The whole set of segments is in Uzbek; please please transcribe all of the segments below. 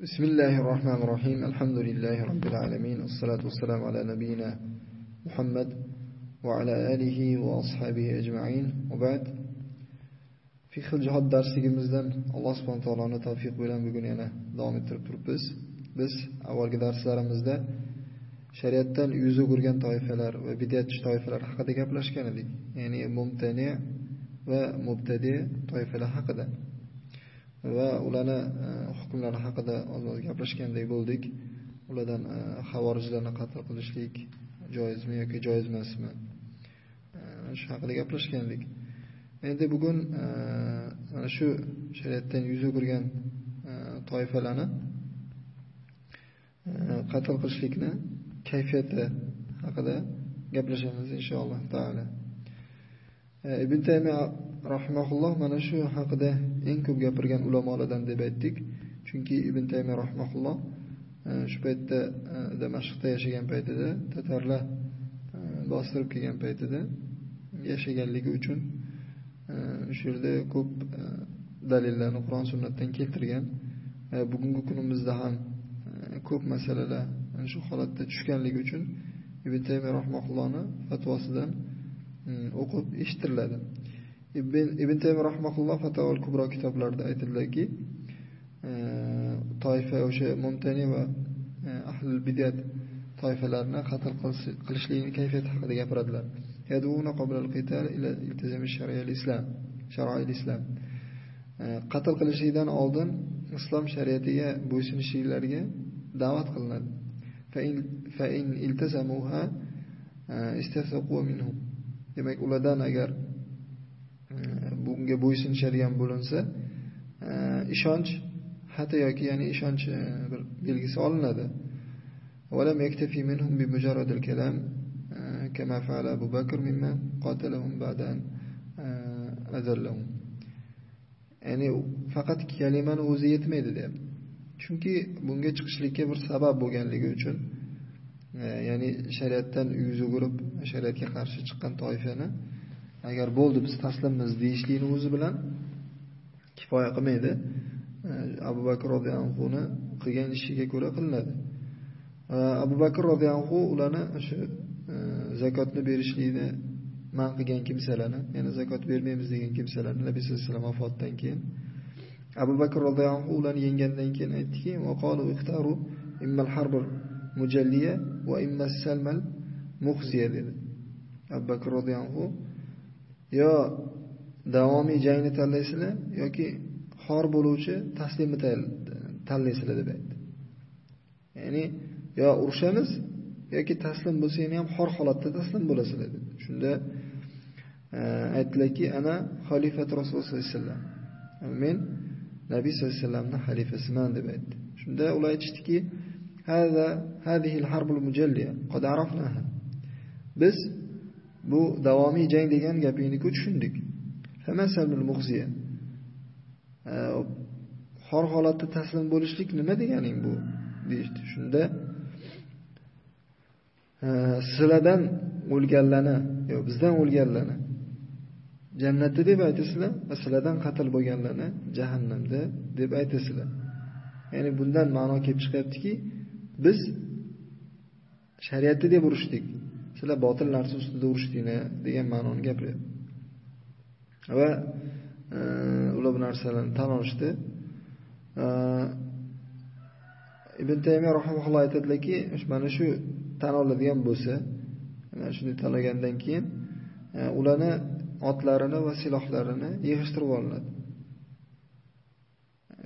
بسم الله الرحمن الرحيم. الحمد لله رب العالمين والصلاة والسلام على نبينا محمد وعلى آله وأصحابه أجمعين. وبعد في خلج حد درس جمزدن الله سبحانه وتعالى نتوفيق بلان بقول أنا دوام التركتور بس. بس أول درس درمزد شريعتن يوزو قرغن طائفالر وبداتش طائفالر حقا دي. قبلش يعني ممتنع ومبتدئ طائفالر حقا Va ularni e, hukmlari haqida oz gaplashgandek bo'ldik. Ulardan e, xavorijlarni qatl qilishlik joizmi yoki joiz emasmi? E, shu haqida gaplashgandik. Endi bugun mana shu shariatdan yuz o'girgan toifalarni qatl qilishlikni kayfiyati haqida gaplashamiz inshaalloh taala. Ibn Taymiya rahimahulloh mana shu haqida eng ko'p gapirgan ulamolardan deb aytdik. Chunki Ibn Taymiya rahmaulloh e, shu paytda e, Damashqda yashagan paytida tatarlar e, bostirib kelgan paytida yashaganligi uchun shu yerda ko'p dalillarni Qur'on sunnatdan keltirgan. Bugungi kunimizda ham ko'p masalalar shu holatda tushganligi uchun Ibn Taymiya rahmaullohni fatvosidan o'qib eshittiriladi. Ibn Ibn Taymiya rahimahulloh Fatavul Kubro kitoblarida aytiladi e, toifa o'sha mumtani va e, ahlul bid'at toifalarni qatl qilishlikni kayfiyati haqida gapiradilar. Yaduna qabla qital ila iltizam al-islam, sharoil islam. E, qatl qilishlikdan oldin islom shariatiga bo'ysunishliklariga da'vat qilinadi. Fa in fa in iltazamuha minhum. Demak, ulardan agar bunga bo'ysunishadigan bo'linsa, ishonch hatto yoki ya'ni ishonch bir belgisi olinadi. ولم يكتفي منهم بمجرد الكلام كما فعل أبو بكر ممن قاتلهم بعد أن أذلهم ya'ni faqat kalimani o'zi yetmaydi deyapti. Chunki bunga chiqishlikka bir sabab bo'lganligi uchun ya'ni shariatdan yuz o'girib shariatga qarshi chiqqan toifani agar bo'ldi biz taslimmiz deyishlikni o'zi bilan kifoya qilmaydi. Abu Bakr roziyallohuni anhu qilgan ishiga ko'ra qilinadi. Abu Bakr roziyallohu ularni o'sha e, zakotni berishlikni man qilgan kimsalarni, ya'ni zakot bermaymiz degan kimsalarni Nabiy sallallohu alayhi vasallam vafotidan keyin Abu Bakr roziyallohu ularni yengandan keyin aytdiki, "Va immal harbul mujalliya va immas salmal muhziya dedi. Abu Bakr roziyallohu yo davomiy jangni tanlaysizlar yoki xor bo'luvchi taslimni tanlaysizlar deb aytdi. Ya'ni yo urushamiz yoki taslim bo'lsanglar ham xor holatda taslim bo'lasizlar dedi. Shunda e, aytdilarki, ana xalifat Rasululloh sallallohu alayhi vasallam. Men Nabiy sallallohu alayhi vasallamning xalifasiman deb aytdi. Shunda ular aytishdiki, al-harbul mujalliya, qad arafnaha." Biz bu davomiy jang degan gapingni tushundik. Famasalul mughziya. E, xor holatda taslim bo'lishlik nima deganing bu? deydi. Shunda e, sizlardan o'lganlarni, yo bizdan o'lganlarni jannatda deb aytasizlar, va sizlardan qatl bo'lganlarni jahannamda deb aytasizlar. Ya'ni bundan ma'no kelib chiqyaptiki, biz shariatda deb urushdik. Sizlar botil narsa ustida urushdinglar degan ma'noni gapiryapti. Va e, ular bu narsalarni tan olishdi. E, Ibn Taymiyo rahimahulloh aytadilarki, mana shu tan oladigan bo'lsa, mana shunday tanlagandan keyin e, ularni otlarini va silohlarini yig'ishtirib olinadi.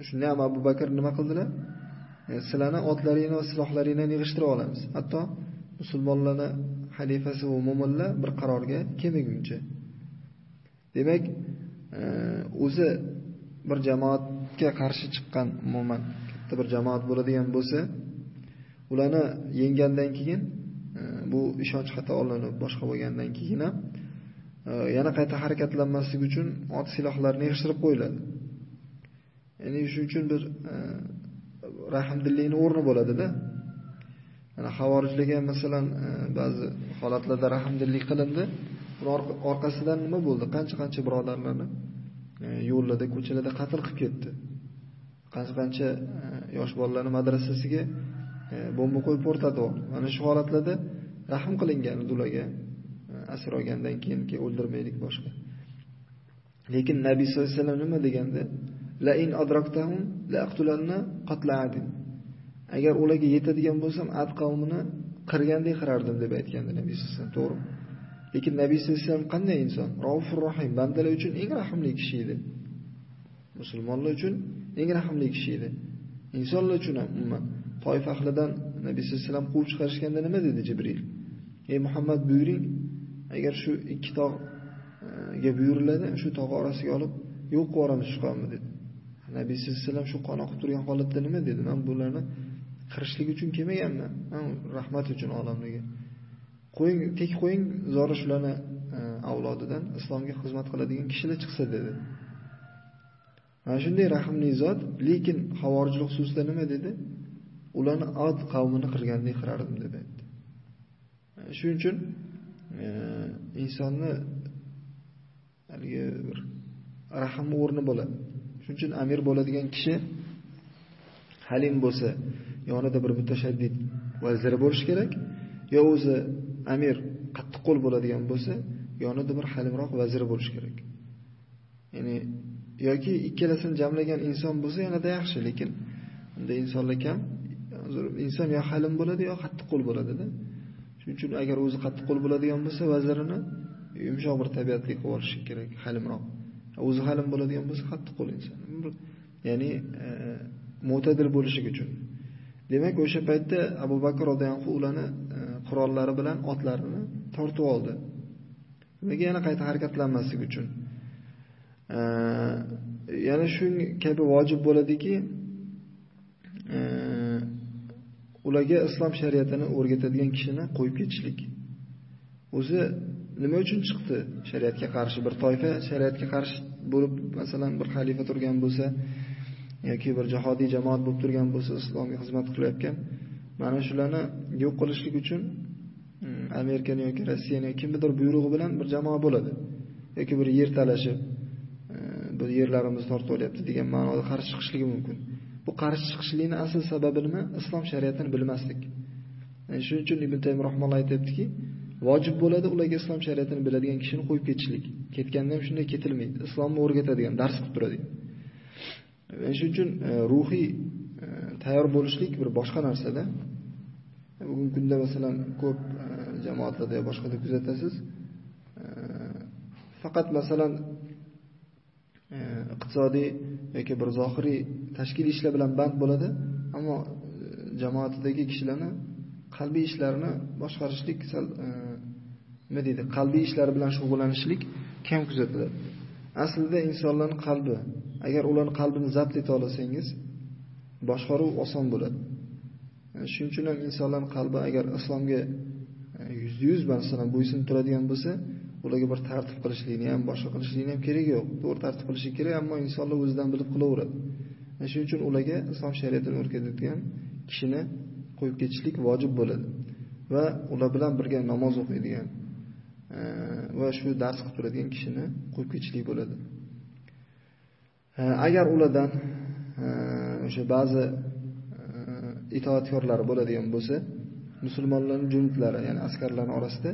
Shunda ham Abu Bakr nima qildilar? Sizlarni otlaringni va silohlaringni yig'ishtirib olamiz. Hatto musulmonlarni xalifasi va mo'minlar bir qarorga kelmaguncha. Demak, e, o'zi bir jamoatga qarshi chiqqan umuman katta bir jamoat bo'ladigan bo'lsa, ularni yenggandan keyin e, bu ishonch xato olinib boshqa bo'lgandan keyin ham e, yana qayta harakatlanmaslik uchun ot silohlarni yig'ishtirib qo'yiladi. Ya'ni shuning uchun bir rahmdillikni o'rni bo'ladida Mana xavorijlarga masalan e, ba'zi holatlarda rahmdillik qilindi. orqasidan nima bo'ldi? Qancha-qancha birodarlarni e, yo'llarda, ko'chalarda qatl qilib ketdi. qancha qancha e, yosh bolalarni madrasasiga bomba qo'yib portlatib mana shu holatlarda rahm qilingan ularga asir olgandan keyin o'ldirmaylik boshqa lekin nabiy sollallohu alayhi vasallam nima deganda la in adraktahum la aqtulanna qatla adin agar ularga yetadigan bo'lsam ad qavmini qirgandek qirardim deb aytgandi nabiy sallallohu alayhi vasallam to'g'rimi? Lekin nabiy sallallohu alayhi vasallam qanday inson? Raufur rohim bandalar uchun eng rahmli kishi edi. Musulmonlar uchun eng rahmli kishi edi. Insonlar uchun ham umuman toif ahlidan nabiy sallallohu alayhi vasallam quvib chiqarishganda nima dedi jibril? Ey muhammad buyuring. Agar shu ikki tog'ga buyuriladi shu tog' orasiga olib yo'q qilib yuboramiz shu qavmni dedi. Nabiy sallallohu alayhi vasallam shu qon oqib turgan holatda nima dedi? Man bularni qirishlik uchun kelmaganman rahmat uchun olamlarga qo'ying tek qo'ying zora shularni e, avlodidan islomga xizmat qiladigan kishilar chiqsa dedi. Mana shunday rahmli zot lekin havorijlik xususida nima dedi? Ularni od qavmini qirgandek qirardim deb aytdi shuning uchun e, insonni haligi bir rahmni o'rni bo'ladi shuning uchun amir bo'ladigan kishi halim bo'lsa yonida bir mutashaddid vaziri bo'lishi kerak yo o'zi amir qattiq qo'l bo'ladigan bo'lsa yonida bir halimroq vaziri bo'lishi kerak. Ya'ni yoki ikkalasini jamlagan inson bo'lsa yanada yaxshi lekin bunday insonlar kam inson yo halim bo'ladi yo qattiq qo'l bo'ladida shuning uchun agar o'zi qattiq qo'l bo'ladigan bo'lsa vazirini yumshoq bir tabiatli qilib olishi kerak halimroq. O'zi halim bo'ladigan bo'lsa qattiq qo'l inson. Ya'ni e, mo'tadil bo'lishligi uchun. Demak o'sha paytda abu bakr roziyallohu anhu ularni e, qurollari bilan otlarini tortib oldi. Nimaga yana qayta harakatlanmaslik uchun. Ya'ni yana shu kabi vojib bo'ladiki e, ularga islom shariatini o'rgatadigan kishini qo'yib ketishlik. O'zi nima uchun chiqdi shariatga qarshi? Bir toifa shariatga qarshi bo'lib masalan bir xalifa turgan bo'lsa yoki bir jihodiy jamoat bo'lib turgan bo'lsa islomga xizmat qilayotgan mana shularni yo'q qilishlik uchun mm, amerikani yoki rossiyani kimnidir buyrug'i bilan bir jamoa bo'ladi. Yoki bir yer talashib mm, bir yerlarimiz tortib olyapti degan ma'noda qarshi chiqishligi mumkin. Bu qarshi chiqishlikni asl sababi nima islom shariatini bilmaslik. Shuning uchun ibn taym rahmalloh aytyaptiki vojib bo'ladi ularga islom shariatini biladigan kishini qo'yib ketishlik. Ketganda ham shunday ketilmaydi. Islomni o'rgatadigan dars qilib turadigan. E, shuning uchun e, ruhiy e, tayyor bo'lishlik bir boshqa narsada. Bugungi kunda masalan ko'p jamoatlarda yo boshqada kuzatasiz. Faqat masalan iqtisodiy yoki bir zohiriy tashkiliy ishlar bilan band bo'ladi ammo jamoatidagi kishilarni qalbiy ishlarini boshqarishlik sal nima deydi qalbiy ishlar bilan shug'ullanishlik kam kuzatiladi. Aslida insonlarning qalbi agar ularni qalbini zabt eta olsangiz boshqaruv oson bo'ladi. Shuning uchun ham insonlarning qalbi agar islomga yuzda yuz masalan bo'ysunib turadigan bo'lsa ularga bir tartib qilishlikni ham boshqa qilishlikni ham keragi yo'q. To'g'ri tartib qilishi kerak ammo insonlar o'zidan bilib qilaveradi. Shuning uchun ularga islom shariatini o'rgatadigan kishini qo'yib ketishlik vojib bo'ladi. Va ular bilan birga namoz o'qiydigan e, va shu dars qilib turadigan kishini qo'yib ketishlik bo'ladi. Э, agar ulardan э, o'sha ba'zi э, itoatkorlar bo'ladigan bo'lsa musulmonlarning junudlari ya'ni askarlarning orasida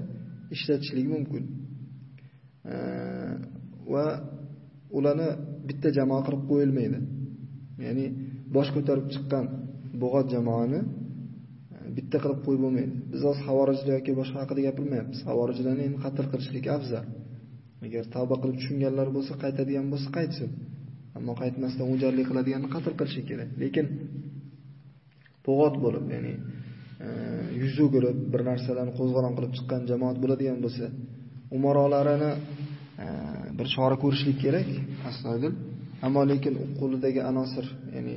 ishlatishligi mumkin. Va ularni bitta jamoa qilib qo'yilmaydi. Ya'ni bosh ko'tarib chiqqan bo'g'ot jamoani e, bitta qilib qo'yib bo'lmaydi. Biz hozir havorijlar yoki boshqa haqida gapirmayapmiz. Havorijlarni endi qatl qilishlik afzal. Agar tavba qilib tushunganlar bo'lsa qaytadigan bo'lsa qaytsin. Ammo qaytmasdan o'jarlik qiladiganni qatl qilishi kerak. Lekin bo'g'ot bo'lib ya'ni e, yuz o'girib bir narsalarni qo'zg'olon qilib chiqqan jamoat bo'ladigan bo'lsa umarolarini e, bir chora ko'rishlik kerak astoydil. Ammo lekin qo'lidagi anosir ya'ni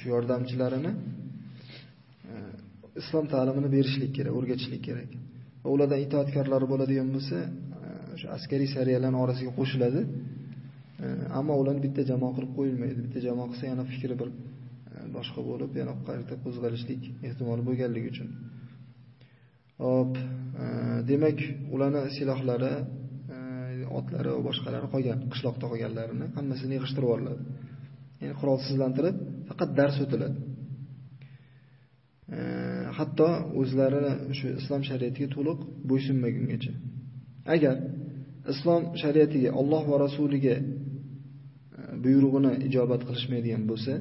shu yordamchilarini e, islom ta'limini berishlik kerak o'rgatishlik kerak. Va ulardan itoatkorlari bo'ladigan bo'lsa o'sha askariy sariyalarning orasiga qo'shiladi. Ammo ularni bitta jamoa qilib qo'yilmaydi bitta jamoa qilsa yana fikri bir e, boshqa bo'lib yana qayta qo'zg'alishlik ehtimoli bo'lganligi uchun hop e, demak ularni silohlari e, otlari va boshqalari qolgan qishloqda qolganlarini hammasini yig'ishtirib yuboriladi ya'ni qurolsizlantirib faqat dars o'tiladi. hatto o'zlari shu islom shariatiga to'liq bo'ysunmagungacha. Agar islom shariatiga Alloh va rasuliga buyrug'ini ijobat qilishmaydigan bo'lsa,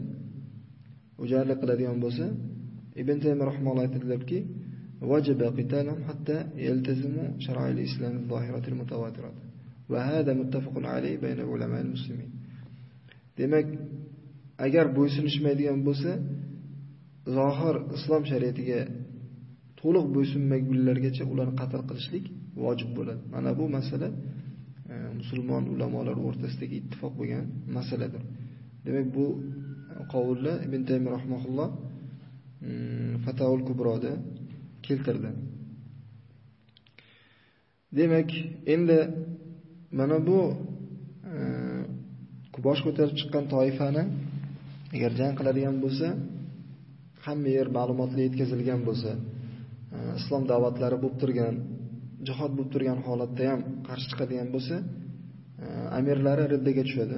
ujarlik qiladigan bo'lsa, Ibn Taymiy rahimahulloh aytadilarki, vajaba qitalum hatta yaltazimu shara'il islam zohiratil mutawatirat. Va hada muttafaqun alayhi bayna ulama'il muslimin. Demak, agar bo'ysunishmaydigan bo'lsa, zohir islom shariatiga to'liq bo'ysunmagunlargacha ularni qatl qilishlik vojib bo'ladi. Mana bu masala E, musulmon ulamolar o'rtasidagi ittifoq bo'lgan masaladir. Demak, bu qovulni Ibn Taymiy rahimahulloh mm, Kubroda keltirdi. Demak, endi mana bu e, bosh ko'tarib chiqqan toifani agar jang qiladigan bo'lsa, hamma yer ma'lumotli yetkazilgan bo'lsa, e, islom da'vatlari bo'lib turgan, jihod bo'lib turgan holatda ham qarshi chiqadigan bo'lsa, e, amirlari riddaga tushadi.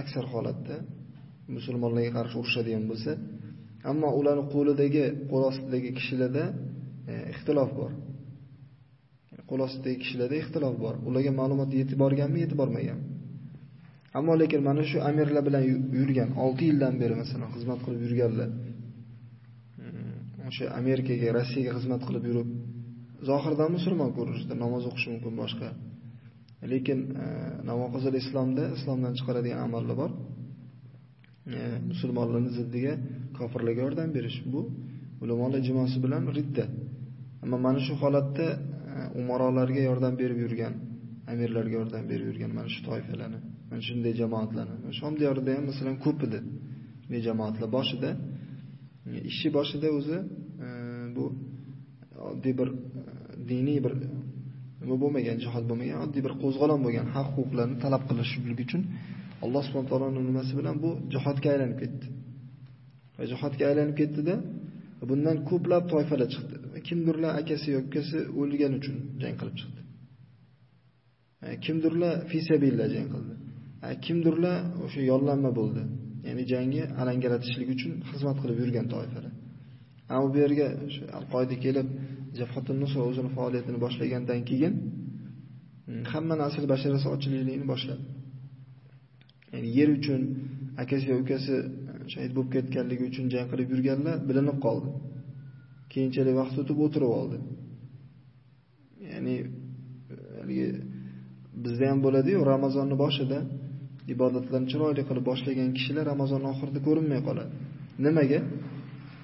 Aksar holatda musulmonlarga qarshi urushadigan bo'lsa, ammo ularning qo'lidagi, qo'l ostidagi kishilarda e, ixtilof bor. Qo'l ostidagi kishilarda ixtilof bor. Ularga ma'lumot yetib borganmi, yetib bormaganmi? Ammo lekin mana shu amirlar bilan yurgan 6 yildan beri masalan xizmat qilib yurganlar e, o'sha Amerikaga, Rossiyaga xizmat qilib yurib, zohirdan musulmon ko'rinishda namoz o'qishi mumkin boshqa. Lekin e, navoqizil islomda islomdan chiqaradigan amallar bor. E, musulmonlarning ziddiga kofirlarga yordam berish bu ulamolar ijmosi bilan ridda. Ammo mana shu holatda e, umarolarga yordam berib yurgan, amirlarga yordam berib yurgan mana shu toifalarni, mana shunday jamoatlarni. Shom diyorida ham masalan ko'p edi. Bu jamoatlar boshida e, ishi boshida o'zi e, bu oddiy bir e, diniy bir e, nima bo'lmagan, jihod bo'lmagan, oddiy bir qo'zg'olon bo'lgan haq huquqlarni talab qilishlik uchun Alloh subhanahu taoloning nimasi bilan bu jihodga aylanib ketdi. Va jihodga aylanib ketdi-da, bundan ko'plab toifalar chiqdi. Kimdirlar akasi yo ukasi o'lgani uchun jang qilib chiqdi. E, kimdirlar fi jang qildi. Kimdirlar o'sha yollanma bo'ldi. ya'ni jangni alangalatishlik uchun xizmat qilib yurgan toifalar. Ammo bu yerga o'sha al-Qoida kelib Jafhatun Nusra o'zini faoliyatini boshlagandan keyin hmm, hamma nasl basharasi ochilishligini boshladi. Ya'ni yer uchun akasi va ukasi shahid bo'lib ketganligi uchun jang qilib yurganlar bilinib qoldi. Keyinchalik vaqt o'tib o'tirib oldi. Ya'ni haligi bizda ham bo'ladi-yu, Ramazonning boshida ibodatlarni chiroyli qilib boshlagan kishilar Ramazon oxirida ko'rinmay qoladi. Nimaga?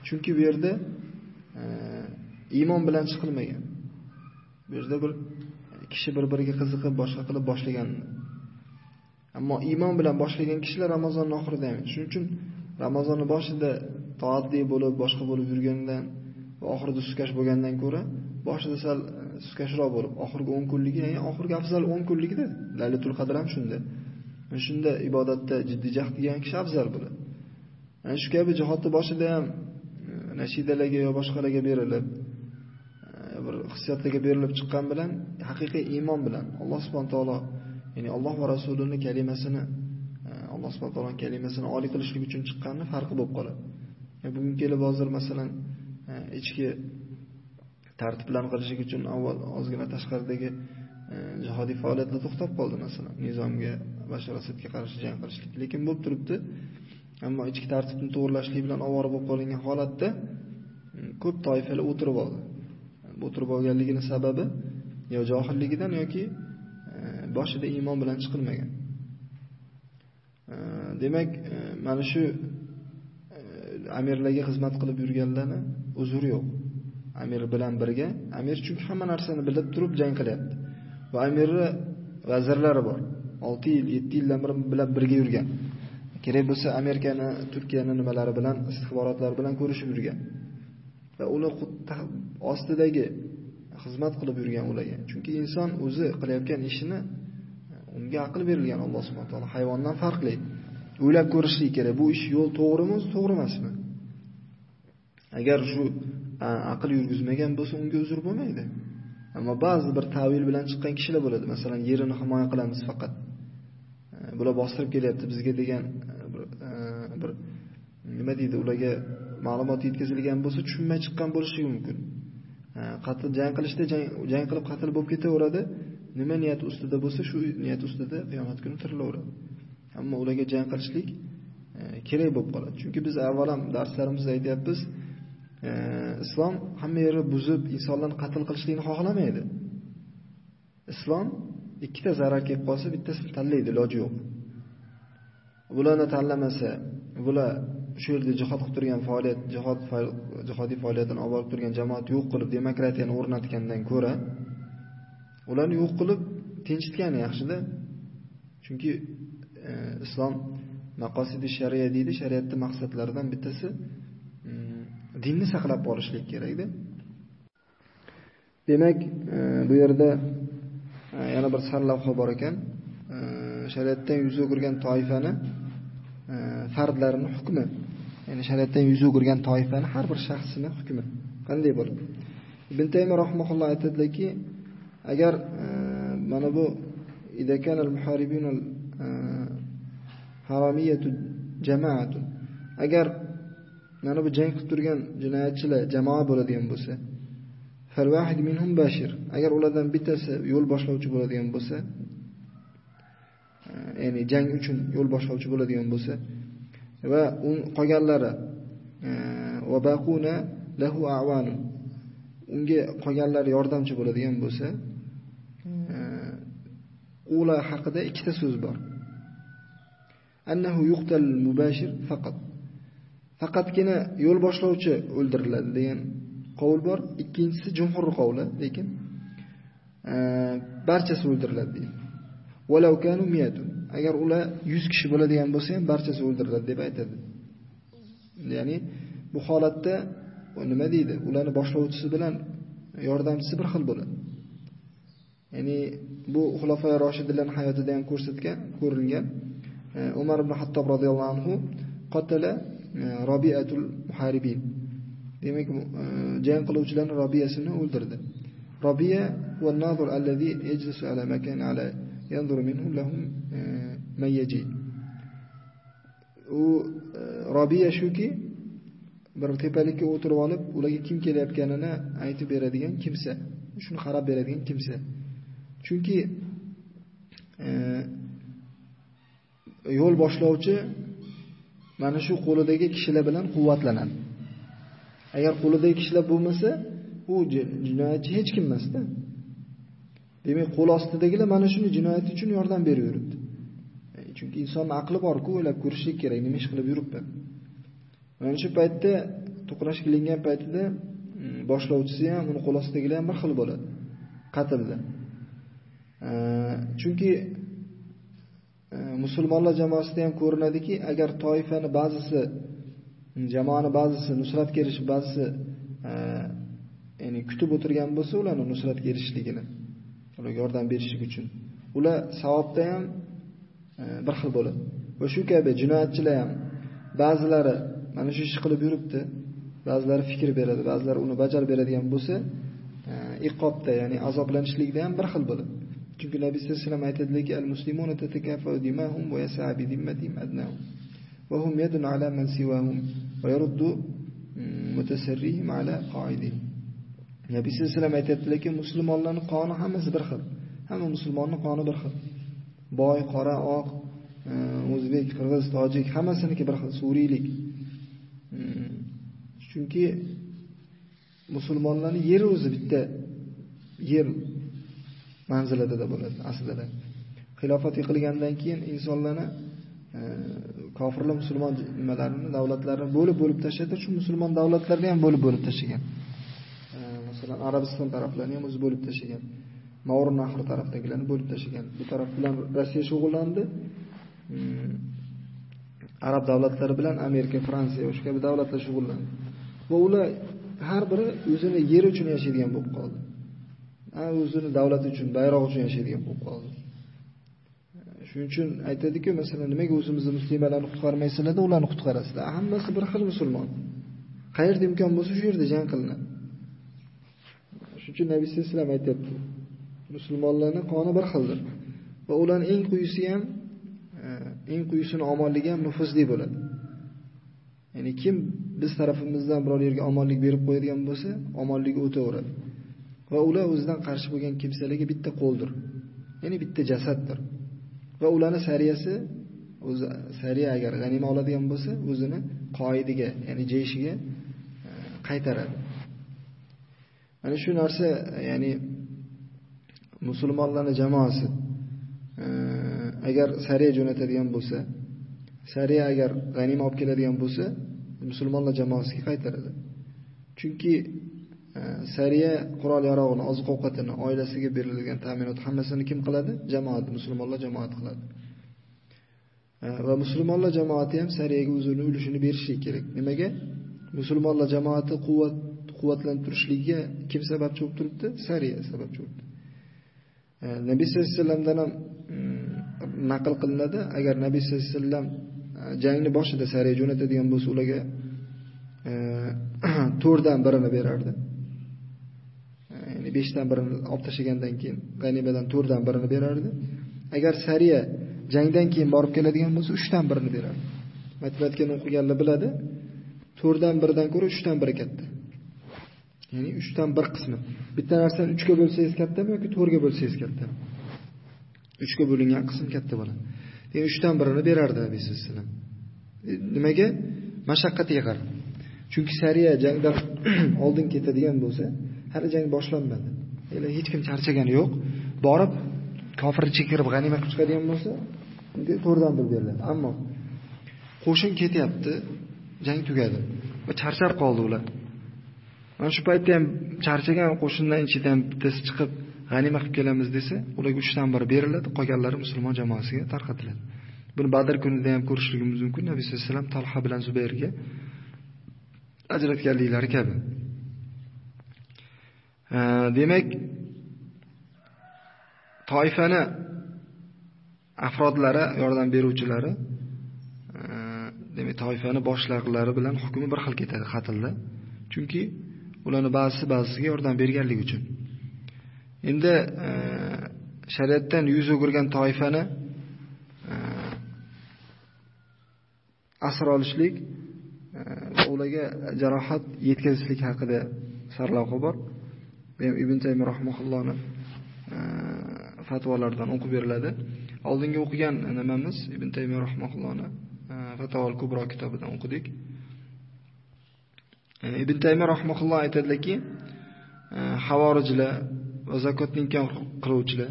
Chunki bu yerda e, iymon bilan chiqilmagan. Bu yerda bir kishi bir-biriga qiziqib boshqa qilib boshlagan. Ammo iymon bilan boshlagan kishilar Ramazon oxirida ham. Shuning uchun Ramazonning boshida toatli bo'lib, boshqa bo'lib yurgandan va oxirida suskash bo'lgandan ko'ra, boshida sal e, suskashroq bo'lib, oxirgi 10 kunligi, ya'ni oxirgi afzal 10 kunligida Lailatul Qadr ham shunda. shunda ibodatda jiddiy jahd qilgan kishi afzal bo'ladi. Ana shu kabi jihodni boshida ham nashidalarga yo boshqalarga berilib, e, bir hissiyotlarga berilib chiqqan bilan haqiqiy iymon bilan Alloh subhanahu taolo, ya'ni Alloh va rasulining kalimasini e, Alloh subhanahu taoloning kalimasini oliy qilishlik uchun chiqqanni farqi bo'lib qoladi. E, bugun kelib hozir masalan ichki tartiblarni qilishlik uchun avval ozgina tashqaridagi jihodiy faoliyatlar to'xtab qoldi masalan nizomga Bashar Asadga qarshi jang qilishlik. Lekin bo'lib turibdi. Ammo ichki tartibni to'g'irlashlik bilan ovora bo'lib qolgan holatda mm, ko'p toifalar o'tirib oldi. O'tirib olganligining sababi yo johilligidan yoki eh, boshida iymon bilan chiqilmagan. Eh, demak, eh, mana shu amirlarga xizmat qilib yurganlarni uzri yo'q. Amir bilan birga, amir chunki hamma narsani bilib turib jang qilyapti. Va amirni vazirlari bor. 6 yil, 7 yildan beri bilan birga yurgan. Kerak bo'lsa Amerikani, Turkiyani nimalari bilan, istixborotlar bilan ko'rishib yurgan. Va uni ostidagi xizmat qilib yurgan ularga. Chunki inson o'zi qilayotgan ishini unga aql berilgan Alloh subhanahu taolo hayvondan farqli. O'ylab ko'rishlik kerak. Bu ish yo'l to'g'rimi, to'g'ri emasmi? Agar shu aql yurgizmagan bo'lsa, unga uzr bo'lmaydi. Ammo ba'zi bir ta'vil bilan chiqqan kishilar bo'ladi. Masalan, yerini himoya qilamiz faqat. E, bular bostirib kelyapti bizga degan e, nima deydi ularga ma'lumot yetkazilgan bo'lsa tushunmay chiqqan bo'lishi mumkin. Qatl jang qilishda jang qilib qatl bo'lib ketaveradi. Nima niyat ustida bo'lsa shu niyat ustida qiyomat kuni tirilaveradi. Ammo ularga jang qilishlik e, kerak bo'lib qoladi. Chunki biz avval ham darslarimizda aytyapmiz e, islom hamma yeri buzib insonlarni qatl qilishlikni xohlamaydi. Islom ikkita zarar kelib qolsa bittasini tanlaydi iloji yo'q. Bularni tanlamasa bular shu yerda jihod qilib turgan faoliyat jihod jihodiy faoliyatini olib borib turgan jamoat yo'q qilib demokratiyani o'rnatgandan ko'ra ularni yo'q qilib tinchitgani yaxshida. Chunki e, islom maqosidi shariat deydi shariatni maqsadlaridan bittasi mm, dinni saqlab qolishlik kerakda. Demak e, bu yerda e, yana bir sarlavha bor ekan. E, shariatdan yuz o'girgan toifani fardlarini hukmi ya'ni shariatdan yuz o'girgan toifani har bir shaxsini hukmi qanday bo'ladi ibn taymi rahmaulloh aytadilarki agar e, mana bu idakanal muharibin e, jama'at. agar mana bu jang qilib turgan jinoyatchilar jamoa bo'ladigan bo'lsa farvahid minhum bashir agar ulardan bittasi yo'l boshlovchi bo'ladigan bo'lsa e, ya'ni jang uchun yo'l boshlovchi bo'ladigan bo'lsa va qolganlari e, va baquna lahu a'wan unga qolganlari yordamchi bo'ladigan bo'lsa e, ular haqida ikkita so'z bor. Annahu yuqtal mubashir faqat. Faqatgina yo'l boshlovchi o'ldiriladi degan qovul bor. Ikkinchisi jumhur qovli lekin e, barchasi o'ldiriladi deydi walau kanu agar ular 100 kishi bo'ladigan bo'lsa ham barchasi o'ldiriladi deb aytadi. Ya'ni bu holatda nima deydi? Ularni boshlovchisi bilan yordamchisi bir xil bo'ladi. Ya'ni bu xulofay roshidlarning hayotida ham ko'rsatgan ko'rilgan e, umar ibn hattob roziyallohu anhu qotala Rabiatul e, robiatul muharibin. Demak e, jang qiluvchilarni robiyasini o'ldirdi. Robiya va nazur allazi yajlisu ala makan ala yanzuru minhu lahum mayyaji u robiya shuki bir tepalikka o'tirib olib ularga kim kelayotganini aytib beradigan kimsa shuni qarab beradigan kimsa. Chunki e, yo'l boshlovchi mana shu qo'lidagi kishilar bilan quvvatlanadi. Agar qo'lidagi kishilar bo'lmasa u jinoyatchi hech kim emasda. Demak qo'l ostidagilar mana shuni jinoyat uchun yordam beraveribdi e, chunki insonning aqli bor-ku, o'ylab ko'rishlik kerak nima ish qilib yuribdi. mana shu paytda to'qnash qilingan paytida boshlovchisi ham uni qo'l ostidagilar ham bir xil bo'ladi qatlda e, chunki e, musulmonlar jamoasida ham ko'rinadiki agar toifani ba'zisi jamoani ba'zisi nusratga erishib ba'zisi ya'ni kutib o'tirgan bo'lsa ularni nusratga erishishligini ularga yordam berishlik uchun ular savobda ham e, bir xil bo'ladi va shu kabi jinoyatchilar ham ba'zilari mana shu ishni qilib yuribdi ba'zilari fikr beradi ba'zilari uni bajarib beradigan bo'lsa e, iqobda ya'ni azoblanishlikda ham bir xil bo'ladi Chunki Nabiy sollallohu alayhi vasallam aytadilarki, al-muslimuna tatakaffaru dimahum va yas'a bi dimmatihim adnahum. Hum yadun ala man siwahum wa yuruddu mm, mutasarrihim ala qa'idihim. Nabiy sollallohu alayhi vasallam aytadilarki, musulmonlarning qoni hammasi bir xil. Hamma musulmonning qoni bir xil. Boy, qora, oq, e, o'zbek, qirg'iz, tojik hammasiniki bir xil, suriylik. Hmm. Chunki musulmonlarning yeri o'zi bitta yer manzilatida bo'ladi aslida. Xilofat yiqilgandan keyin insonlarni e, kofirlar musulmon nimalarini, davlatlarini bo'lib-bo'lib tashladi, shu musulmon davlatlarni ham bo'lib-bo'lib tashlagan. Masalan, Arabiston taraflarini ham o'zi bo'lib tashlagan. Mavr Nahr tarafdagilarni bo'lib tashlagan. Bu taraf bilan Rossiya shug'ullandi. Hmm. Arab davlatlari bilan Amerika, Fransiya o'sha kabi davlatlar shug'ullandi. Va ular har biri o'zini yeri uchun yashaydigan bo'lib qoldi. o'zini davlati uchun, bayroq uchun yashaydigan bo'lib qoldi. Shuning uchun aytadiki, masalan, nimaga o'zimizni muslimalarni qutqarmaysizlar, ularni qutqarasizlar. Hammasi bir xil musulmon. Qayerda imkon bo'lsa, shu yerda jang qilinadi. Shuning uchun Nabiy sollallohu alayhi vasallam aytibdi, musulmonlarning qoni bir xildir. Va ularning eng quyisi ham, e, eng quyisini omonligi ham nufuzli bo'ladi. Ya'ni kim biz tarafimizdan biror yerga omonlik berib qo'yadigan bo'lsa, omonligi o'taveradi. Va ular o'zidan qarshi bo'lgan kimsalarga bitta qo'ldir. Ya'ni bitta jasaddir. Va ularning sariyasi o'zi sariya agar g'anima oladigan bo'lsa, o'zini qoidiga, ya'ni jeyshiga e, qaytaradi. Mana shu narsa, ya'ni musulmonlarning jamoasi e, agar sariya jo'natadigan bo'lsa, sariya agar g'anima olib keladigan bo'lsa, musulmonlar jamoasiga qaytaradi. Chunki e, sariya qurol yarog'ini, oziq-ovqatini, oilasiga berilgan ta'minot hammasini kim qiladi? Jamoat, musulmonlar jamoat qiladi. E, va musulmonlar jamoati ham sariyaga o'zini ulushini berishi kerak. Nimaga? Musulmonlar jamoati quvvat quvvatlantirishligiga kim sababchi bo'lib turibdi? Sariya sababchi bo'libdi. E, Nabiy sollallohu alayhi vasallamdan ham mm, naql qilinadi, agar Nabiy sollallohu alayhi vasallam e, jangni boshida sariya jo'natadigan bo'lsa, ularga e, 4 dan birini berardi. E, ya'ni 5 dan birini olib tashlagandan keyin g'animadan dan birini berardi. Agar sariya jangdan keyin borib keladigan bo'lsa, 3 dan birini berardi. Matematikani o'qiganlar biladi. To'rtdan birdan ko'ra uchdan biri katta. Ya'ni 3 dan 1 qismi. Bitta narsani 3 ga bo'lsangiz kattami yoki 4 ga bo'lsangiz kattami? ga bo'lingan qism katta bo'ladi. Demak, uchdan birini berardi Nabiy sollallohu e, nimaga? Mashaqqatiga qarab. Chunki sariya jangdan oldin ketadigan bo'lsa, hali jang boshlanmadi. Ya'ni hech kim charchagani yo'q. Borib kofirni chekirib g'animat qilib chiqadigan bo'lsa, unga to'rtdan bir beriladi. Ammo qo'shin ketyapti, jang tugadi va charchab qoldi ular. Mana shu paytda ham charchagan qo'shindan ichidan bittasi chiqib g'anima qilib kelamiz desa, ularga 3 biri beriladi, qolganlari musulmon jamoasiga tarqatiladi. Buni Badr kunida ham ko'rishligimiz mumkin. Nabiy sollallohu alayhi vasallam Talha bilan Zubayrga ajratganliklari kabi. Demak, toifani afrodlari, yordam beruvchilari demak, toifani boshliqlari bilan hukmi bir xil ketadi qatlda. Chunki ularni ba'zisi ba'zisiga yordam berganligi uchun. Endi e, shariatdan yuz o'girgan toifani e, asr olishlik e, ularga jarohat yetkazishlik haqida sarlavha bor. bu Ibn Taymiy rahimahullohning e, fatvolaridan o'qib beriladi. Oldingi o'qigan nimamiz Ibn Taymiy rahimahullohning e, fatvol Kubro kitobidan o'qidik. Ibn Taymiy rahimahulloh aytadilarki, havorijlar va zakotni inkor qiluvchilar,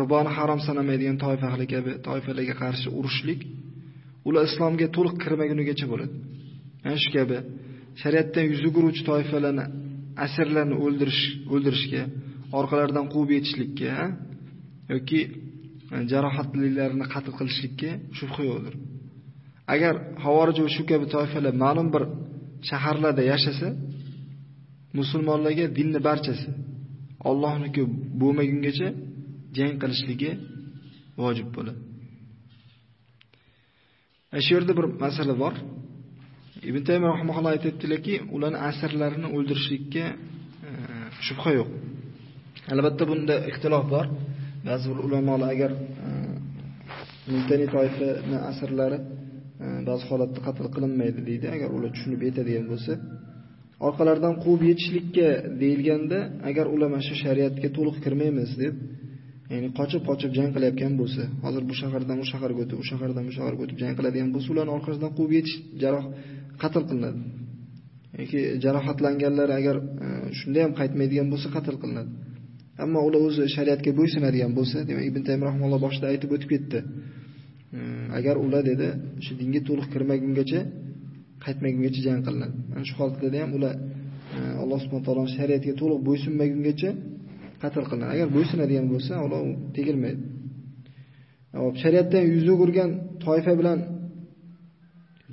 riboni harom sanamaydigan toifalar kabi toifalarga qarshi urushlik ular islomga to'liq kirmagunigacha bo'ladi. Mana shu kabi shariatdan yuz o'giruvchi toifalarni asirlarni o'ldirish o'ldirishga, orqalaridan quvib yetishlikka yoki e, jarohatlilarni qatl qilishlikka shubha yo'qdir. Agar havorij va shu kabi toifalar ma'lum bir shaharlarda yashasa, musulmonlarga dinni barchasi Allohniki bo'lmagungacha jang qilishligi vojib bo'ladi. Shu yerda bir masala bor. Ibn Taymiy rahimahulloh aytibdilarki, ularni asrlarini o'ldirishlikka e, shubha yo'q. Albatta bunda ixtilof bor. Ba'zi ulamolar agar e, Mumtani toifani asrlari ba'zi holatda qatl qilinmaydi deydi, agar ular tushunib yetadigan bo'lsa, orqalaridan quvib yetishlikka deyilganda agar ular mana shu shariatga to'liq kirmaymiz deb ya'ni qochib qochib jang qilayotgan bo'lsa hozir bu shahardan u shaharga o'tib u shahardan bu shaharga o'tib jang qiladigan bo'lsa ularni orqasidan quvib yetish jaroh qatl qilinadi. Yoki jarohatlanganlar agar e, shunda ham qaytmaydigan bo'lsa qatl qilinadi. Ammo ular o'zi shariatga bo'ysunadigan bo'lsa demak ibn taym rahmalloh boshida aytib o'tib ketdi. Agar ular dedi shu dinga to'liq kirmagungacha qaytmagungacha jang qilinadi. Mana shu holatda ham ular e, Alloh subhanahu taoloning shariatiga to'liq bo'ysunmagungacha qatl qilinadi. Agar bo'ysunadigan bo'lsa, ular tegilmaydi. Hop, shariatdan yuz o'girgan toifa bilan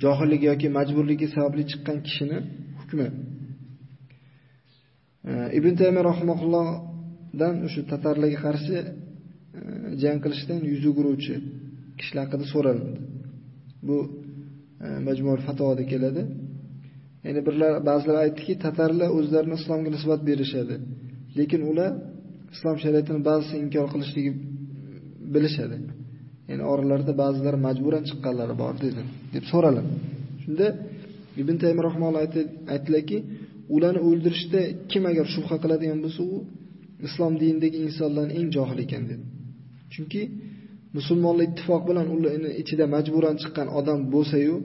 johilligi yoki majburligi sababli chiqqan kishini hukmi. E, Ibn Taymiy rahimahullohdan o'sha tatarlarga qarshi e, jang qilishdan yuz o'giruvchi kishilar haqida so'raldi. Bu e, majmul fatovoda keladi. Ya'ni birlar ba'zilar aytdiki, tatarlar o'zlarini islomga nisbat berishadi. Lekin ular islom shariatini ba'zisi inkor qilishligi e, bilishadi. Ya'ni oralarida ba'zilar majburan chiqqanlari bor dedi, deb so'raladi. Shunda ibn taymiy rahimahulloh aytdilarki ularni o'ldirishda kim agar shubha qiladigan bo'lsa u islom dinidagi insonlarning eng johil ekan dedi chunki musulmonlar ittifoq bilan ularni ichida majburan chiqqan odam bo'lsa-yu,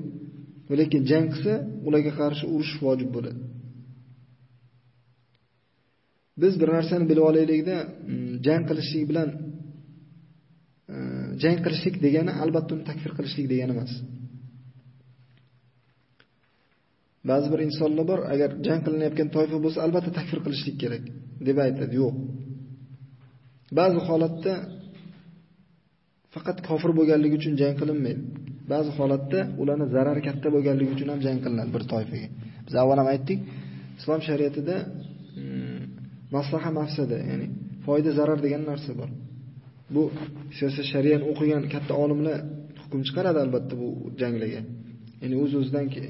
lekin jang qilsa, ularga qarshi urush vojib bo'ladi. Biz bir narsani bilib olaylikda, mm, jang qilishlik bilan e, jang qilishlik degani albatta uni takfir qilishlik degani emas. Ba'zi bir insonlar bor, agar jang qilinayotgan toifa bo'lsa, albatta takfir qilishlik kerak deb aytadi. Yo'q. Ba'zi holatda faqat kofir bo'lganligi uchun jang qilinmaydi. Ba'zi holatda ularni zarari katta bo'lganligi uchun ham jang qilinadi bir toifaga. Biz avval ham aytdik, islom shariatida mm, maslaha mafsada, ya'ni foyda zarar degan narsa bor. Bu siyosiy shariat o'qigan katta olimlar hukm chiqaradi albatta bu janglarga. Ya'ni o'z-o'zidan e,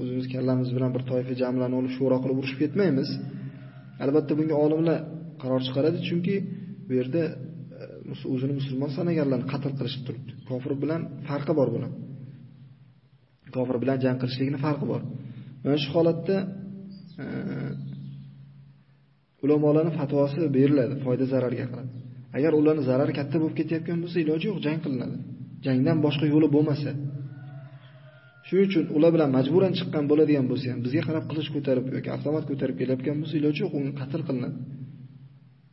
o'zimiz kallamiz bilan bir toifa jamlanib olib sho'ro qilib urushib ketmaymiz. Albatta bunga olimlar qaror chiqaradi, chunki bu yerda o'zini musulmon sanaganlarni qatl qilishib turibdi. Kofir bilan farqi bor buni. Kofir bilan jang qilishlikni farqi bor. Mana shu holatda e, ulamolarning fatvosi beriladi, foyda zararga qarab. Agar ularning zarari katta bo'lib ketayotgan bo'lsa, iloji yo'q, jang qilinadi. Jangdan boshqa yo'li bo'lmasa. Shuning uchun ular bilan majburan chiqqan bo'ladigan bo'lsa ham, bizga qarab qilich ko'tarib yoki avtomat ko'tarib kelayotgan bo'lsa, iloji yo'q, uni qatl qilinadi.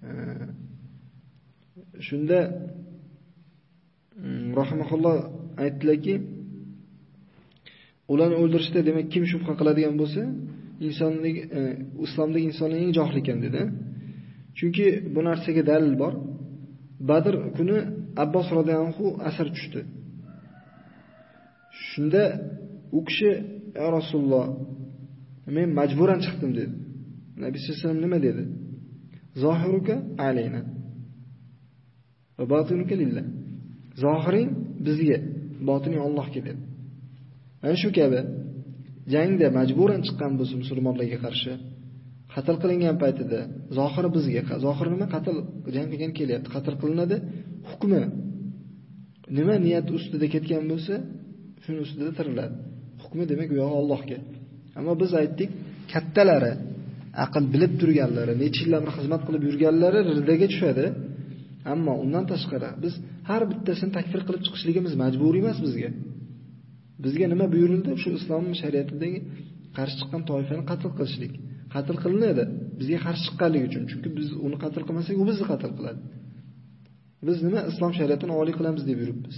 E, Shunda mm, rahimahulloh aytdilarki, ularni o'ldirishda demak kim shubha qiladigan bo'lsa, insonlik e, islomdagi insonlar eng johil ekan dedi. Chunki bu narsaga dalil bor. Badr kuni Abbos roziyallohu anhu asar tushdi. Shunda u kishi, ey Rasululloh, men majburan chiqdim" dedi. Nabiy alayhi vasallam nima dedi? "Zohiruka alayna." Va botinuka lillah. Zohiring bizga, botining Allohga dedi. Mana shu kabi jangda majburan chiqqan bo'lsa musulmonlarga qarshi qatl qilingan paytida zohiri bizga, zohir nima qatl jang qilgan kelyapti, qatl qilinadi, hukmi nima niyat ustida ketgan bo'lsa, shuni ustida tiriladi. Hukmi demak u Allohga. Ammo biz aytdik, kattalari, aql bilib turganlari, necha yillar xizmat qilib yurganlari ridaga tushadi. Ammo undan tashqari biz har bittasini takfir qilib chiqishligimiz majburiy emas bizga. Bizga nima buyurildi? Shu islom shariatidagi qarshi chiqqan toifani qatl qilishlik. Qatl qilinadi bizga qarshi chiqqanligi uchun. Chunki biz uni qatl qilmasak, u bizni qatl qiladi. Biz nima islom shariatini oliy qilamiz deb yuribmiz.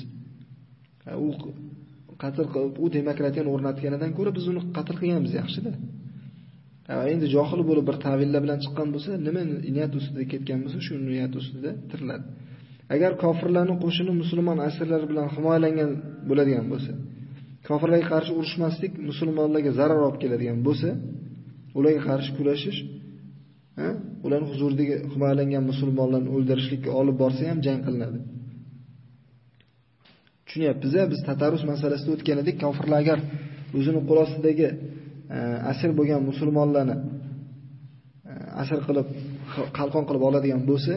U qatl qilib, u demokratiyani o'rnatganidan ko'ra biz uni qatl qilganmiz yaxshida. Endi johil bo'lib bir tavillar bilan chiqqan bo'lsa, nima niyat ustida ketgan bo'lsa, shu niyat ustida tiriladi. Agar kofirlarning qo'shini musulmon asirlari bilan himoyalangan bo'ladigan bo'lsa, kofirlarga qarshi urushmaslik musulmonlarga zarar olib keladigan bo'lsa, ularga qarshi kurashish, ha, ularning huzuridagi himoyalangan musulmonlarni o'ldirishlikka olib borsa ham jang qilinadi. Tushunyapmiz-a? Biz tatarus masalasida o'tgan edik, kofirlar agar o'zini qo'l ostidagi Э, asir bo'lgan musulmonlarni э, asir qilib qalqon qilib oladigan bo'lsa,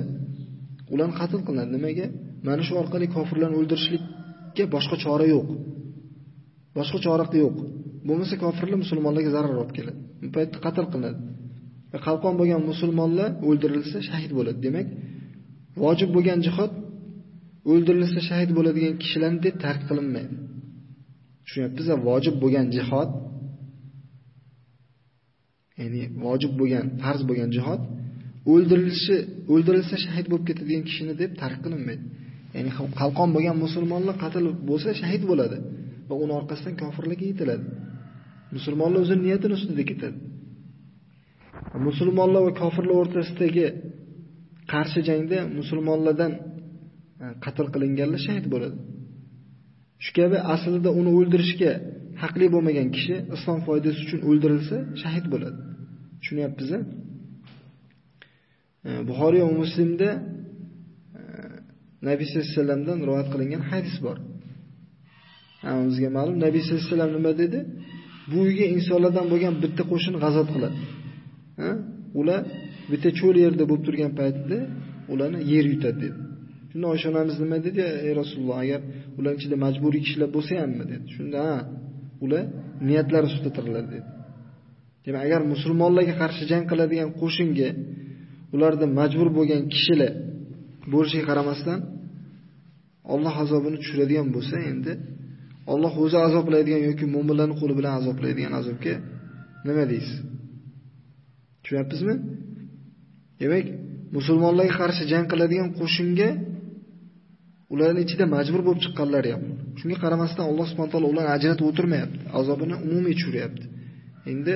ularni qatl qilinadi. Nimaga? Mana shu orqali kofirlarni o'ldirishlikka boshqa chora yo'q. Boshqa chora yo'q. Bo'lmasa kofirlar musulmonlarga zarar olib keladi. Bu paytda qatl qilinadi. E, qalqon bo'lgan musulmonlar o'ldirilsa shahid bo'ladi. Demak, vojib bo'lgan jihod o'ldirilsa shahid bo'ladigan kishilarni deb tark qilinmaydi. Tushunyapsiz? Vojib bo'lgan jihod ya'ni vojib bo'lgan, farz bo'lgan jihod o'ldirilishi, o'ldirilsa shahid bo'lib ketadigan kishini deb tark qilinmaydi. Ya'ni qalqon bo'lgan musulmonlar qatl bo'lsa shahid bo'ladi va uni orqasidan kofirlarga yetiladi. Musulmonlar o'zining niyatini ustida ketadi. Musulmonlar va kofirlar o'rtasidagi qarshi jangda musulmonlardan e, qatl qilinganlar shahid bo'ladi. Shu kabi aslida uni o'ldirishga haqli bo'lmagan kishi islom foydasi uchun o'ldirilsa shahid bo'ladi. Tushunyapmiz? E, Buxoriy va Muslimda e, Nabiy sollallohu alayhi vasallamdan rivoyat qilingan hadis bor. Hammamizga ma'lum, Nabiy sollallohu alayhi vasallam nima dedi? Bu uyga insonlardan bo'lgan bitta qo'shin g'azot qiladi. Ha? Ular bitta cho'l yerda bo'lib turgan paytda ularni yer yutadi dedi. Shunda Oysha onamiz nima dedi? Ey Rasululloh, agar ular ichida majburiy kishilar bo'lsa hammi dedi. Shunda, ha, ular niyatlari ustida tiriladi dedi. Demak, agar musulmonlarga qarshi jang qiladigan qo'shinga ularda majbur bo'lgan kishilar bo'lishiga qaramasdan Alloh azobini tushiradigan bo'lsa, endi Alloh o'zi azoblaydigan yoki mu'minlarning qo'li bilan azoblaydigan azobga nima deysiz? Tushunyapsizmi? Demak, musulmonlarga qarshi jang qiladigan qo'shinga ularning ichida majbur bo'lib chiqqanlar ham. Shunga qaramasdan Alloh subhanahu va taolo ularni ajratib o'tirmayapti. Azobini umumiy tushiryapti. Endi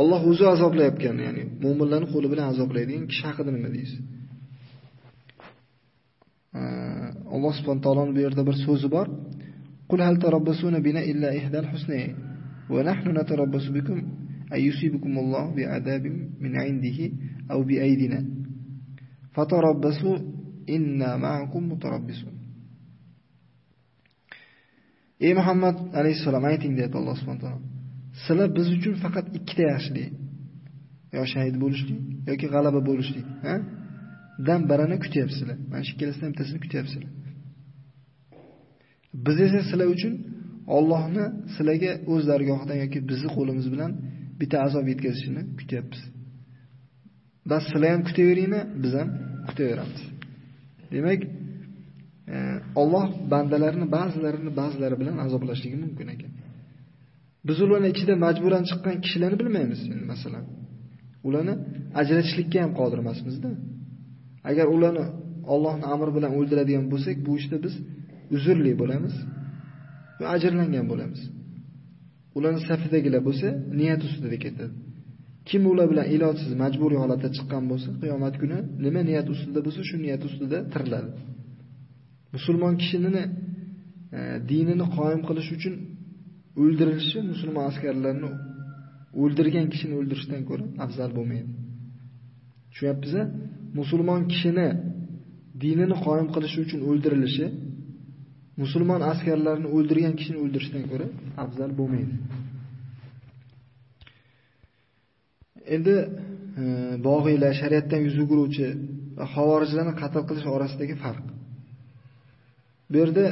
Alloh o'zi azoblayotgan, ya'ni mu'minlarning qo'li bilan azoblaydigan kishi haqida nima deysiz? Alloh subhanahu taoloning bu yerda bir so'zi bor. Qul hal tarabbasuna bina illa ihdal husnayn va nahnu natarabbasu bikum ay yusibukumulloh bi'adabin min 'indihi aw bi aydina. Fatarabbasu inna ma'akum mutarabbisun. Ey Muhammad alayhissalom ayting deydi Alloh subhanahu taolo. Sizlar biz uchun faqat ikkita yaxshilik. Yo shahid bo'lishlik yoki g'alaba bo'lishlik, ha? Dan barani kutyapsizlar. Mana shu ikkalasidan bittasini kutyapsizlar. Biz esa sizlar uchun Allohni sizlarga o'z dargohidan yoki bizni qo'limiz bilan bitta azob yetkazishini kutyapmiz. Bas sizlar ham kutaveringlar, biz ham kutaveramiz. Demak, Alloh bandalarini ba'zilarini ba'zilari bilan azoblashligi mumkin ekan. Biz ularning ichida majburan chiqqan kishilarni bilmaymiz, endi masalan. Ularni ajratishlikka ham qodir emasmizda. Agar ularni Allohning amri bilan o'ldiradigan bo'lsak, bu ishda biz uzrli bo'lamiz va ajrlangan bo'lamiz. Ularning safidagilar bo'lsa, niyat ustida ketadi. Kim ular bilan ilojsiz majburiy holatda chiqqan bo'lsa, qiyomat kuni nima niyat ustida bo'lsa, shu niyat ustida tiriladi. Musulmon kishining e, dinini qoyim qilish uchun o'ldirilishi musulmon askarlarni o'ldirgan kishini o'ldirishdan ko'ra afzal bo'lmaydi. Tushunyapmiz? Musulmon kishini dinini qoyim qilish uchun o'ldirilishi musulmon askarlarini o'ldirgan kishini o'ldirishdan ko'ra afzal bo'lmaydi. Endi e, bog'iylar, shariatdan yuz o'giruvchi va xavorijlarni qatl qilish orasidagi farq. Bu yerda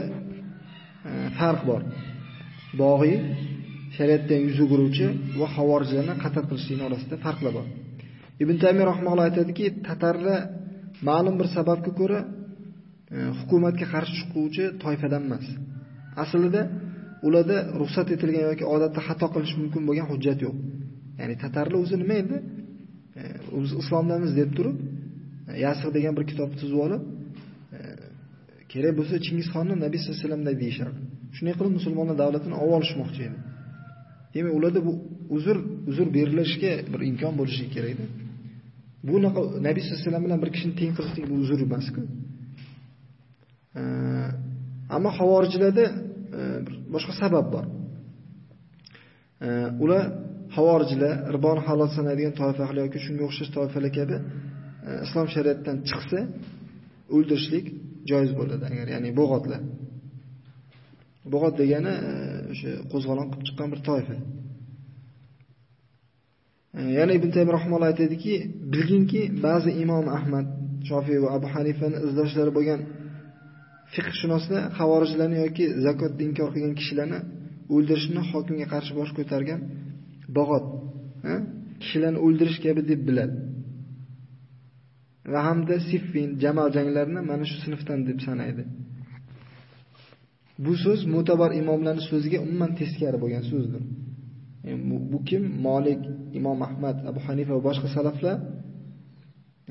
e, farq bor. Bog'iy shariatdan yuz o'giruvchi va xavorijlarni qatl qilishning orasida farqlar bor. Ibn Taymiy rahimahulloh aytadiki, tatarlar ma'lum bir sababga ko'ra e, hukumatga qarshi chiquvchi toifadan emas. Aslida ularda ruxsat etilgan yoki odatda xato qilish mumkin bo'lgan hujjat yo'q. Ya'ni tatarlar o'zi nima edi? E, biz islomdamiz deb turib, e, Yasiq degan bir kitobni tuzib olib, kerak bo'lsa Chingizxonni Nabiy sollallohu alayhi vasallamday deyishardi. Shunday qilib musulmonlar davlatini olib olishmoqchi edi. Demak, ularda bu uzr uzr berilishiga bir imkon bo'lishi kerak edi. Bu naqa Nabiy sollallohu alayhi vasallam bilan bir kishini teng qilishlik bu uzr emas-ku. Ammo xavorijlarda e, boshqa sabab bor. Ular havorijlar, ribon halol sanaydigan toifalar yoki shunga o'xshash toifalar kabi e, islom shariatidan chiqsa o'ldirishlik joiz bo'ladi agar ya'ni bo'g'otlar. Bo'g'ot degani e, o'sha qo'zg'olon qilib chiqqan bir toifa. E, yana Ibn Taymiy rahimahulloh aytadiki, bilginki, ba'zi Imom Ahmad, Shofiy va Abu Hanifani izdoshlari bo'lgan fiqhshunoslar xavorijlarni yoki zakotni inkor qilgan kishilarni o'ldirishni hokimga qarshi bosh ko'targan bog'ot, e, kishilarni o'ldirish kabi deb biladi. Va hamda Siffin, Jamal janglarini mana shu sinfdan deb sanaydi. Bu so'z mo'tabar imomlarning so'ziga umuman teskari bo'lgan so'zdir. E, bu kim? Malik, Imom Ahmad, Abu Hanifa va boshqa salaflar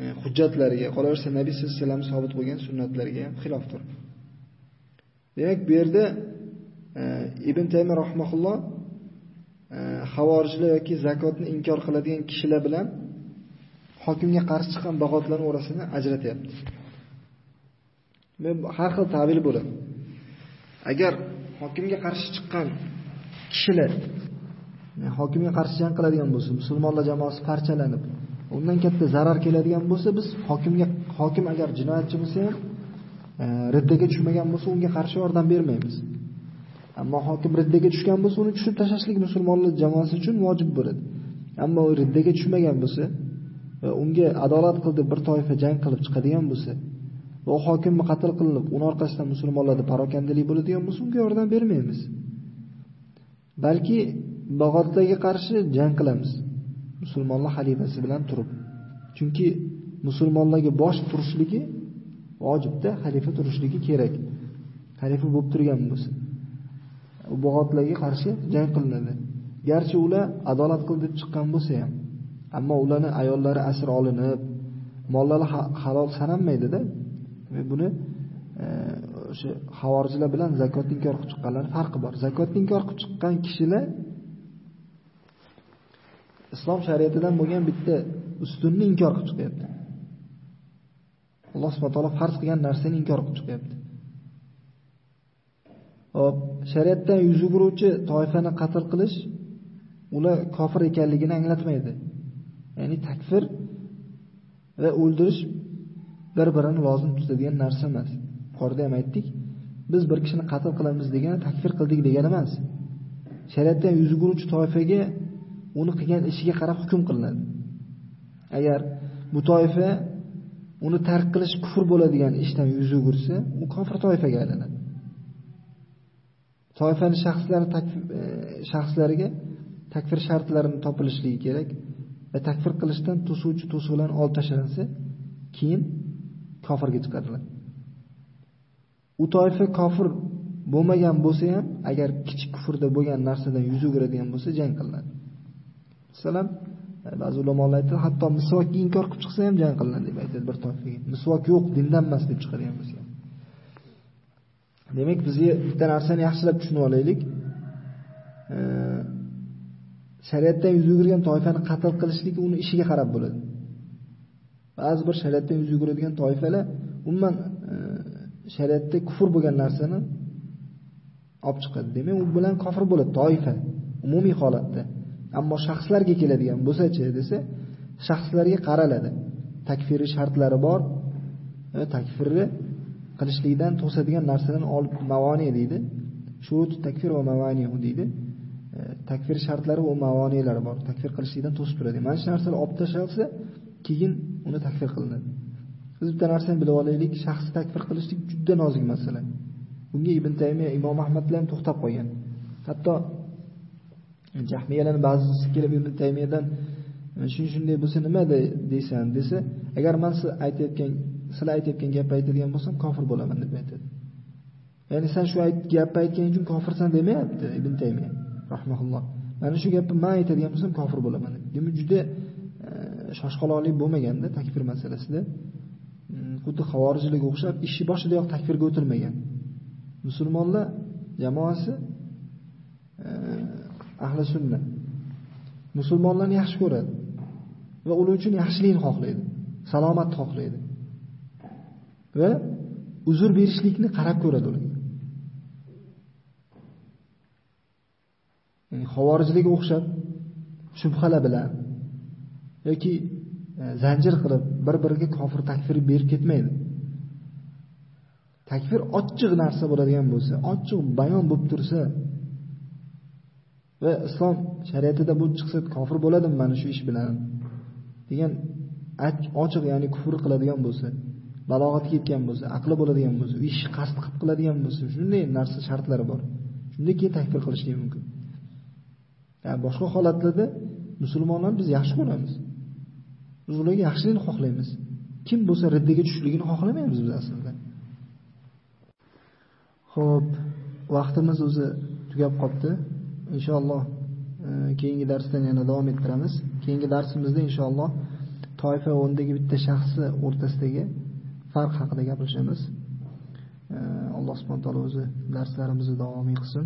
e, hujjatlariga, qolaversa Nabiy sollallohu alayhi vasallam sobit bo'lgan sunnatlarga ham xilofdir. Demak, bu yerda e, Ibn Taymiy rahimahulloh e, xavorijlar yoki zakotni inkor qiladigan kishilar bilan hokimga qarshi chiqqan bag'otlarning orasini ajratyapti. Men har xil ta'bir bo'ladi. Agar hokimga qarshi chiqqan kishilar hokimga qarshi jang qiladigan bo'lsa, musulmonlar jamoasi parchalanib, undan katta zarar keladigan bo'lsa, biz hokimga hokim agar jinoyatchi bo'lsa ham e, riddaga tushmagan bo'lsa, unga qarshi yordam bermaymiz. Ammo hokim riddaga tushgan bo'lsa, uni tushib tashlashlik musulmonlar jamoasi uchun vojib bo'ladi. Ammo u riddaga tushmagan bo'lsa va unga adolat qildi bir toifa jang qilib chiqadigan bo'lsa, va hokimni qatl qilinib, uni orqasidan musulmonlarda parokandalik bo'ladigan bo'lsa, unga yordam bermaymiz. balki bag'otlarga qarshi jang qilamiz musulmonlar xalifasi bilan turib. Chunki musulmonlarga bosh turishligi vojibda xalifa turishligi kerak. Xalifa bo'lib turgan bo'lsa. U bog'otlarga qarshi jang qilinadi. Garchi ular adolat qil deb chiqqan bo'lsa ham ammo ularni ayollari asir olinib mollari halol sanalmaydida buni e, o'sha havorijlar bilan zakotni inkor qilib chiqqanlar farqi bor. Zakotni inkor qilib chiqqan kishilar islom shariatidan bo'lgan bitta ustunni inkor qilib chiqyapti. Alloh subhana taolo farz qilgan narsani inkor qilib chiqyapti. Hop shariatdan yuz o'giruvchi toifani qatl qilish ular kofir ekanligini anglatmaydi. Ya'ni takfir va o'ldirish bir birini lozim tutadigan narsa emas. Yuqorida ham aytdik biz bir kishini qatl qilamiz degani takfir qildik degani emas. Shariatdan yuz o'giruvchi toifaga uni qilgan ishiga qarab hukm qilinadi. Agar bu toifa uni tark qilish kufr bo'ladigan ishdan yuz o'girsa u kofir toifaga aylanadi. Toifani shaxslari e, shaxslariga takfir shartlarini topilishligi kerak. Va takfir qilishdan to'suvchi to'siqlarni olib tashlansa keyin kofirga chiqadilar. U toifa kofir bo'lmagan bo'lsa ham agar kichik kufrda bo'lgan narsadan yuz o'giradigan bo'lsa jang qilinadi. Masalan e, ba'zi ulamolar aytadi hatto misvokni inkor qilib chiqsa ham jang qilinadi deb aytadi bir toifaga. Misvok yo'q dindan emas deb chiqadigan bo'lsa ham. Demak bizga bitta narsani yaxshilab tushunib olaylik. E, shariatdan yuz o'girgan toifani qatl qilishlik uni ishiga qarab bo'ladi. Ba'zi bir shariatdan yuz o'giradigan toifalar umuman e, shariatda kufr bo'lgan narsani olib chiqadi demak u bilan kofir bo'ladi toifa umumiy holatda. Ammo shaxslarga keladigan bo'lsachi desa shaxslarga qaraladi. Takfiri shartlari bor takfirni qilishlikdan to'sadigan narsadan olib mavoni deydi. Shurut takfir va mavanihu deydi. Takfir shartlari va mavonilari bor. Takfir qilishlikdan to'sib turadi. Mana shu narsalar olib tashlansa keyin uni takfir qilinadi. Biz bitta narsani bilib olaylik shaxsni takfir qilishlik juda nozik masala. Bunga ibn taymiya imom ahmad bilan to'xtab qolgan. Hatto jahmiyalarni ba'zisi kelib ibn taymiyadan shuni shunday bo'lsa nima deysan desa agar man siz aytayotgan sizlar aytayotgan gapni aytadigan bo'lsam kofir bo'laman deb aytadi. Ya'ni sen shu gapni aytganing uchun kofirsan demayapti ibn taymiya. Rahmaulloh mana shu gapni man aytadigan bo'lsam kofir bo'laman. Demak juda e, shoshqaloqlik bo'lmaganda takfir masalasida mm, xuddi havorijlarga o'xshab ishi boshidayoq takfirga o'tilmagan musulmonlar jamoasi e, ahli sunna. Musulmonlarni yaxshi ko'radi va ular uchun yaxshilikni xohlaydi salomatni xohlaydi. Va uzr berishlikni qarab ko'radi ularga xavorijlik o'xshab shubhalar bilan yoki e, zanjir qilib bir biriga kofir takfir berib ketmaydi. Takfir ochiq narsa bo'ladigan bo'lsa ochiq bayon bo'lib tursa va islom shariatida bu chiqsa kofir bo'ladimi mana shu ish bilan degan ochiq ya'ni kufr qiladigan bo'lsa balog'atga yetgan bo'lsa aqli bo'ladigan bo'lsa u ishni qasd qilib qiladigan bo'lsa shunday narsa shartlari bor. Shunda keyin takfir qilishlik mumkin. Yani boshqa holatlarda musulmonlarni biz yaxshi ko'ramiz. Biz ularga yaxshilikni xohlaymiz. Kim bo'lsa riddaga tushishligini xohlamaymiz biz aslida. Ho'p vaqtimiz o'zi tugab qoldi. inshaalloh e, keyingi darsdan yana davom ettiramiz. Keyingi darsimizda inshaalloh toifa o'rnidagi bitta shaxsi o'rtasidagi farq haqida gapirishamiz. E, alloh va taolo o'zi darslarimizni davomiy qilsin.